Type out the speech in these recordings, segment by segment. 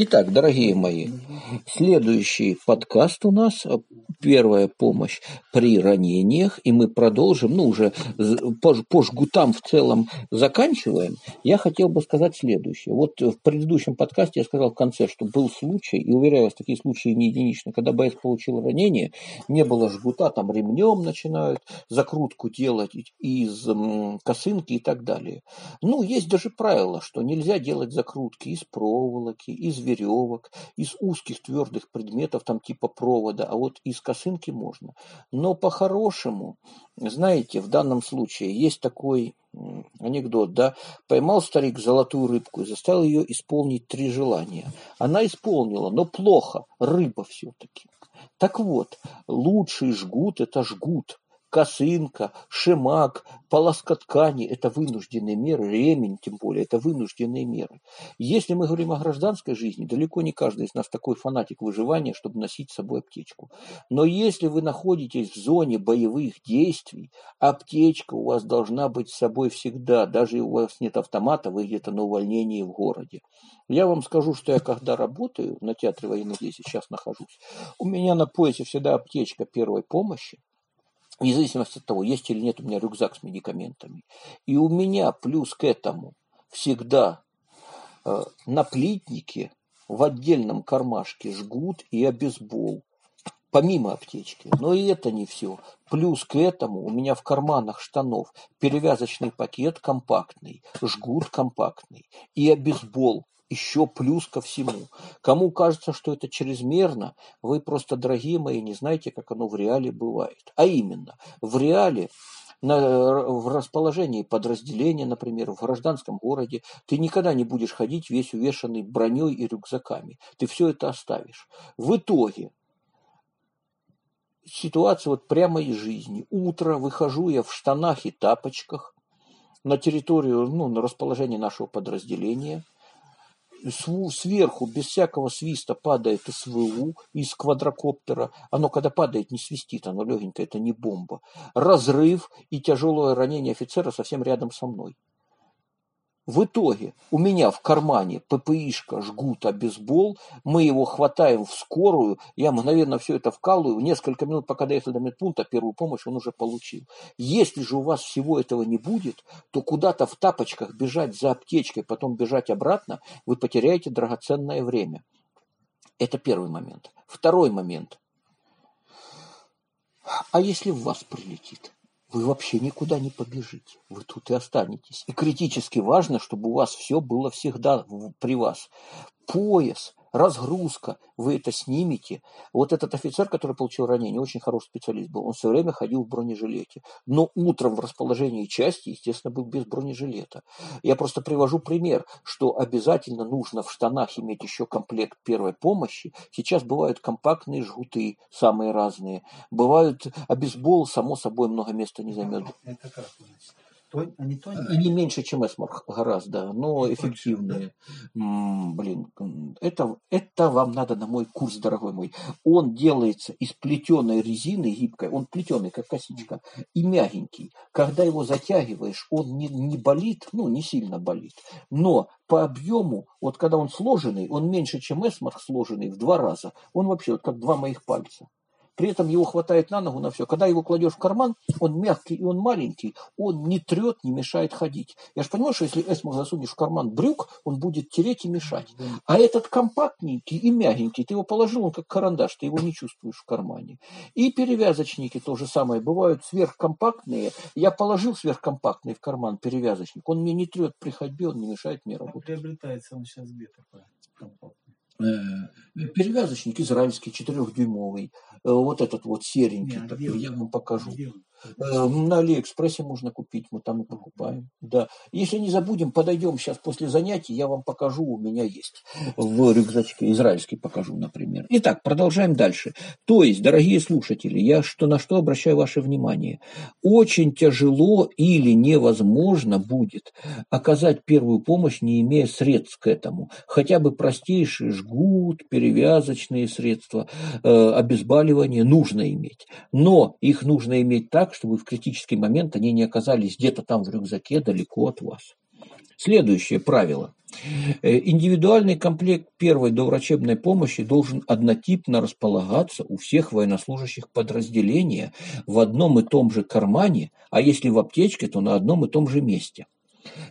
Итак, дорогие мои, следующий подкаст у нас первая помощь при ранениях, и мы продолжим, ну, уже по, по жгутам в целом заканчиваем. Я хотел бы сказать следующее. Вот в предыдущем подкасте я сказал в конце, что был случай, и уверяю вас, такие случаи не единичны, когда боец получил ранение, не было жгута, там ремнем начинают закрутку делать из косынки и так далее. Ну, есть даже правило, что нельзя делать закрутки из проволоки, из веревок, из узких твердых предметов, там типа провода, а вот из косынки можно. Но по-хорошему, знаете, в данном случае есть такой анекдот, да, поймал старик золотую рыбку и заставил ее исполнить три желания. Она исполнила, но плохо, рыба все-таки. Так вот, лучший жгут – это жгут, косынка, шемак, полоска ткани – это вынужденные меры, ремень тем более – это вынужденные меры. Если мы говорим о гражданской жизни, далеко не каждый из нас такой фанатик выживания, чтобы носить с собой аптечку. Но если вы находитесь в зоне боевых действий, аптечка у вас должна быть с собой всегда, даже у вас нет автомата, вы где-то на увольнении в городе. Я вам скажу, что я когда работаю на театре военных действий, сейчас нахожусь, у меня на поясе всегда аптечка первой помощи, вне зависимости от того, есть или нет у меня рюкзак с медикаментами. И у меня плюс к этому всегда э, на плитнике в отдельном кармашке жгут и обезбол, помимо аптечки. Но и это не все. Плюс к этому у меня в карманах штанов перевязочный пакет компактный, жгут компактный и обезбол еще плюс ко всему. Кому кажется, что это чрезмерно, вы просто, дорогие мои, не знаете, как оно в реале бывает. А именно, в реале на, в расположении подразделения, например, в гражданском городе, ты никогда не будешь ходить весь увешанный броней и рюкзаками. Ты все это оставишь. В итоге ситуация вот прямо из жизни. Утро выхожу я в штанах и тапочках на территорию, ну, на расположение нашего подразделения – сверху без всякого свиста падает СВУ из квадрокоптера. Оно когда падает, не свистит, оно легенькое, это не бомба. Разрыв и тяжелое ранение офицера совсем рядом со мной. В итоге у меня в кармане ППИшка, жгут, обезбол, мы его хватаем в скорую, я мгновенно все это вкалываю, несколько минут, пока доехали до медпункта, первую помощь он уже получил. Если же у вас всего этого не будет, то куда-то в тапочках бежать за аптечкой, потом бежать обратно, вы потеряете драгоценное время. Это первый момент. Второй момент. А если в вас прилетит? Вы вообще никуда не побежите. Вы тут и останетесь. И критически важно, чтобы у вас все было всегда при вас. Пояс, разгрузка, вы это снимете. Вот этот офицер, который получил ранение, очень хороший специалист был, он все время ходил в бронежилете. Но утром в расположении части, естественно, был без бронежилета. Я просто привожу пример, что обязательно нужно в штанах иметь еще комплект первой помощи. Сейчас бывают компактные жгуты, самые разные. Бывают обезбол, само собой, много места не займет. Это как? Они тоненькие? Они меньше, чем эсмарх гораздо, но эффективные. М-м, блин, это, это вам надо на мой курс, дорогой мой. Он делается из плетеной резины гибкой, он плетеный, как косичка, и мягенький. Когда его затягиваешь, он не, не болит, ну, не сильно болит, но по объему, вот когда он сложенный, он меньше, чем эсмарх сложенный в два раза. Он вообще вот как два моих пальца. При этом его хватает на ногу на все. Когда его кладешь в карман, он мягкий и он маленький, он не трет, не мешает ходить. Я же понимаю, что если эсму засунешь в карман брюк, он будет тереть и мешать. А этот компактненький и мягенький, ты его положил, он как карандаш, ты его не чувствуешь в кармане. И перевязочники то же самое. Бывают сверхкомпактные. Я положил сверхкомпактный в карман перевязочник. Он мне не трет при ходьбе, он не мешает мне работать. Приобретается он сейчас где такой компактный? Перевязочник израильский, четырехдюймовый. Э, вот этот вот серенький Нет, такой, я вам покажу. Э, на Алиэкспрессе можно купить, мы там и покупаем. Да. Если не забудем, подойдем сейчас после занятий, я вам покажу, у меня есть в рюкзачке, израильский покажу, например. Итак, продолжаем дальше. То есть, дорогие слушатели, я что, на что обращаю ваше внимание? Очень тяжело или невозможно будет оказать первую помощь, не имея средств к этому. Хотя бы простейший жгут, перевязочные средства, э, обезболивание нужно иметь. Но их нужно иметь так, чтобы в критический момент они не оказались где-то там в рюкзаке далеко от вас. Следующее правило. Э, индивидуальный комплект первой доврачебной помощи должен однотипно располагаться у всех военнослужащих подразделения в одном и том же кармане, а если в аптечке, то на одном и том же месте.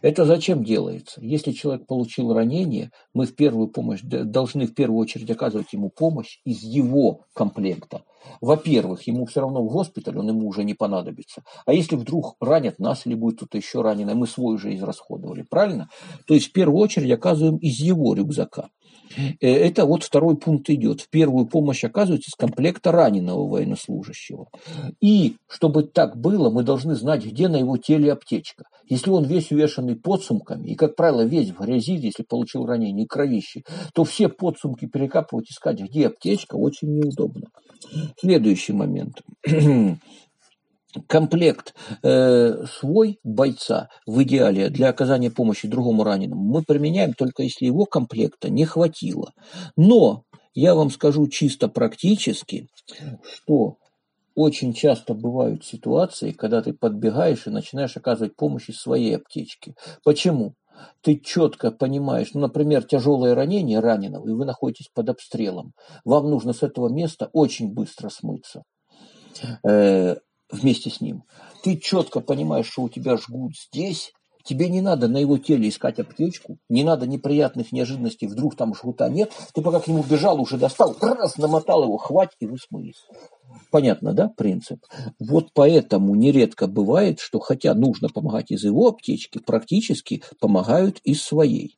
Это зачем делается? Если человек получил ранение, мы в первую помощь должны в первую очередь оказывать ему помощь из его комплекта. Во-первых, ему все равно в госпиталь, он ему уже не понадобится. А если вдруг ранят нас или будет кто-то еще раненый, мы свой уже израсходовали, правильно? То есть в первую очередь оказываем из его рюкзака. Э, это вот второй пункт идет. Первую помощь оказывается с комплекта раненого военнослужащего. И чтобы так было, мы должны знать, где на его теле аптечка. Если он весь увешанный подсумками, и, как правило, весь в грязи, если получил ранение и кровище, то все подсумки перекапывать, искать, где аптечка, очень неудобно. Следующий момент комплект э, свой бойца в идеале для оказания помощи другому раненому мы применяем только если его комплекта не хватило. Но я вам скажу чисто практически, что очень часто бывают ситуации, когда ты подбегаешь и начинаешь оказывать помощь из своей аптечки. Почему? Ты четко понимаешь, ну, например, тяжелое ранение раненого, и вы находитесь под обстрелом. Вам нужно с этого места очень быстро смыться. Вместе с ним. Ты четко понимаешь, что у тебя жгут здесь, Тебе не надо на его теле искать аптечку, не надо неприятных неожиданностей, вдруг там жгута нет. Ты пока к нему бежал, уже достал, раз, намотал его, хватит, и вы смылись. Понятно, да, принцип? Вот поэтому нередко бывает, что хотя нужно помогать из его аптечки, практически помогают из своей.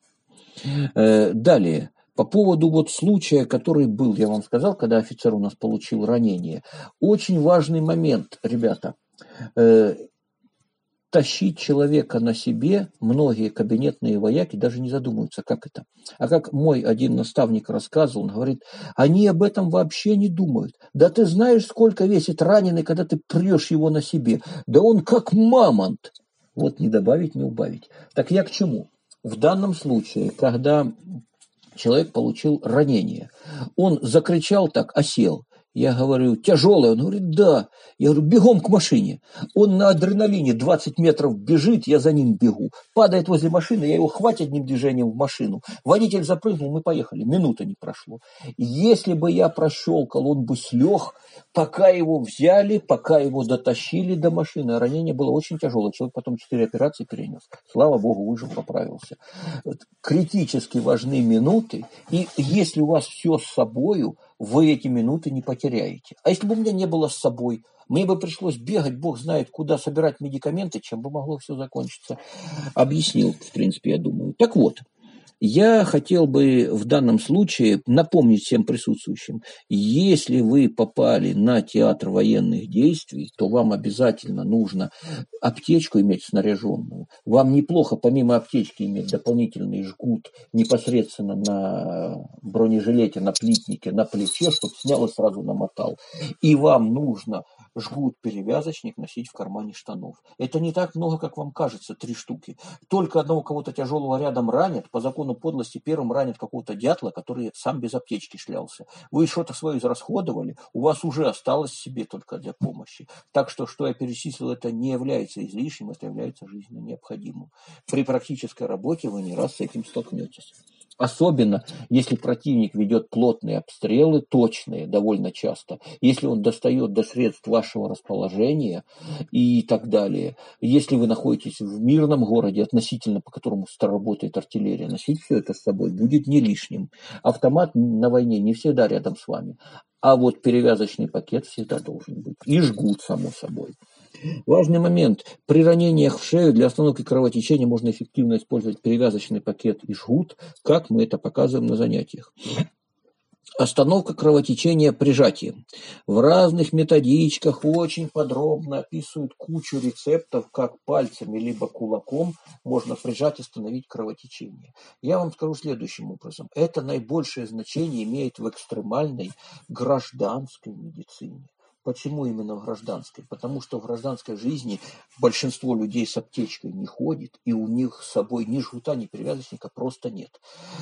Э, далее. По поводу вот случая, который был, я вам сказал, когда офицер у нас получил ранение. Очень важный момент, ребята. Э, тащить человека на себе, многие кабинетные вояки даже не задумываются, как это. А как мой один наставник рассказывал, он говорит, они об этом вообще не думают. Да ты знаешь, сколько весит раненый, когда ты прешь его на себе. Да он как мамонт. Вот не добавить, не убавить. Так я к чему? В данном случае, когда человек получил ранение. Он закричал так, осел. Я говорю, тяжелое? Он говорит, да. Я говорю, бегом к машине. Он на адреналине 20 метров бежит, я за ним бегу. Падает возле машины, я его хватит одним движением в машину. Водитель запрыгнул, мы поехали. Минута не прошло. Если бы я прощелкал, он бы слег, пока его взяли, пока его дотащили до машины. Ранение было очень тяжелое. Человек потом 4 операции перенес. Слава богу, выжил, поправился. Критически важны минуты. И если у вас все с собою, вы эти минуты не потеряете. А если бы у меня не было с собой, мне бы пришлось бегать, бог знает куда, собирать медикаменты, чем бы могло все закончиться. Объяснил, в принципе, я думаю. Так вот, я хотел бы в данном случае напомнить всем присутствующим, если вы попали на театр военных действий, то вам обязательно нужно аптечку иметь снаряженную. Вам неплохо помимо аптечки иметь дополнительный жгут непосредственно на бронежилете, на плитнике, на плече, чтобы снял и сразу намотал. И вам нужно жгут-перевязочник носить в кармане штанов. Это не так много, как вам кажется, три штуки. Только одного кого-то тяжелого рядом ранят, по закону подлости первым ранят какого-то дятла, который сам без аптечки шлялся. Вы что-то свое израсходовали, у вас уже осталось себе только для помощи. Так что, что я перечислил, это не является излишним, это является жизненно необходимым. При практической работе вы не раз с этим столкнетесь. Особенно, если противник ведет плотные обстрелы, точные довольно часто, если он достает до средств вашего расположения и так далее. Если вы находитесь в мирном городе, относительно по которому работает артиллерия, носить все это с собой будет не лишним. Автомат на войне не всегда рядом с вами, а вот перевязочный пакет всегда должен быть. И жгут, само собой. Важный момент. При ранениях в шею для остановки кровотечения можно эффективно использовать перевязочный пакет и жгут, как мы это показываем на занятиях. Остановка кровотечения прижатием. В разных методичках очень подробно описывают кучу рецептов, как пальцами либо кулаком можно прижать и остановить кровотечение. Я вам скажу следующим образом. Это наибольшее значение имеет в экстремальной гражданской медицине. Почему именно в гражданской? Потому что в гражданской жизни большинство людей с аптечкой не ходит, и у них с собой ни жгута, ни перевязочника просто нет.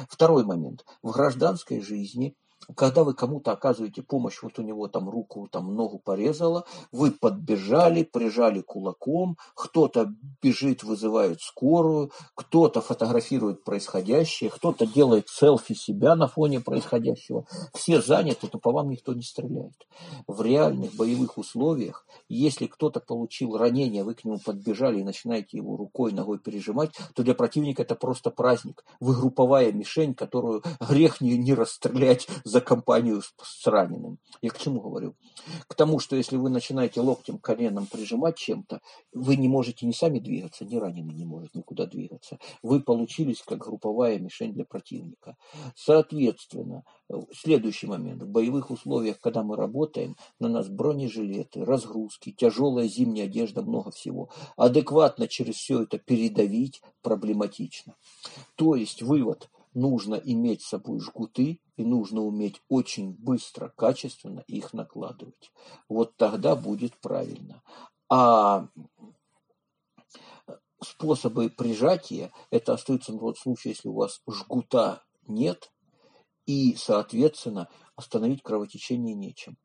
Второй момент. В гражданской жизни когда вы кому-то оказываете помощь, вот у него там руку, там ногу порезало, вы подбежали, прижали кулаком, кто-то бежит, вызывает скорую, кто-то фотографирует происходящее, кто-то делает селфи себя на фоне происходящего. Все заняты, то по вам никто не стреляет. В реальных боевых условиях, если кто-то получил ранение, вы к нему подбежали и начинаете его рукой, ногой пережимать, то для противника это просто праздник. Вы групповая мишень, которую грех не, не расстрелять за компанию с, с раненым. Я к чему говорю? К тому, что если вы начинаете локтем, коленом прижимать чем-то, вы не можете ни сами двигаться, ни раненый не может никуда двигаться. Вы получились как групповая мишень для противника. Соответственно, следующий момент. В боевых условиях, когда мы работаем, на нас бронежилеты, разгрузки, тяжелая зимняя одежда, много всего. Адекватно через все это передавить проблематично. То есть вывод – нужно иметь с собой жгуты и нужно уметь очень быстро, качественно их накладывать. Вот тогда будет правильно. А способы прижатия, это остается в тот случай, если у вас жгута нет, и, соответственно, остановить кровотечение нечем.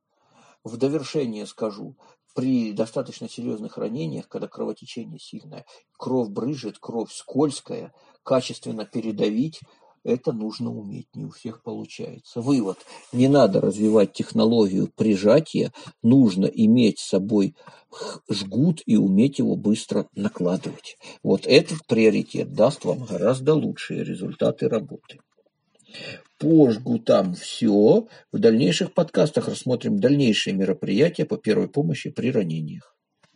В довершение скажу, при достаточно серьезных ранениях, когда кровотечение сильное, кровь брыжет, кровь скользкая, качественно передавить это нужно уметь, не у всех получается. Вывод. Не надо развивать технологию прижатия, нужно иметь с собой жгут и уметь его быстро накладывать. Вот этот приоритет даст вам гораздо лучшие результаты работы. По жгутам все. В дальнейших подкастах рассмотрим дальнейшие мероприятия по первой помощи при ранениях.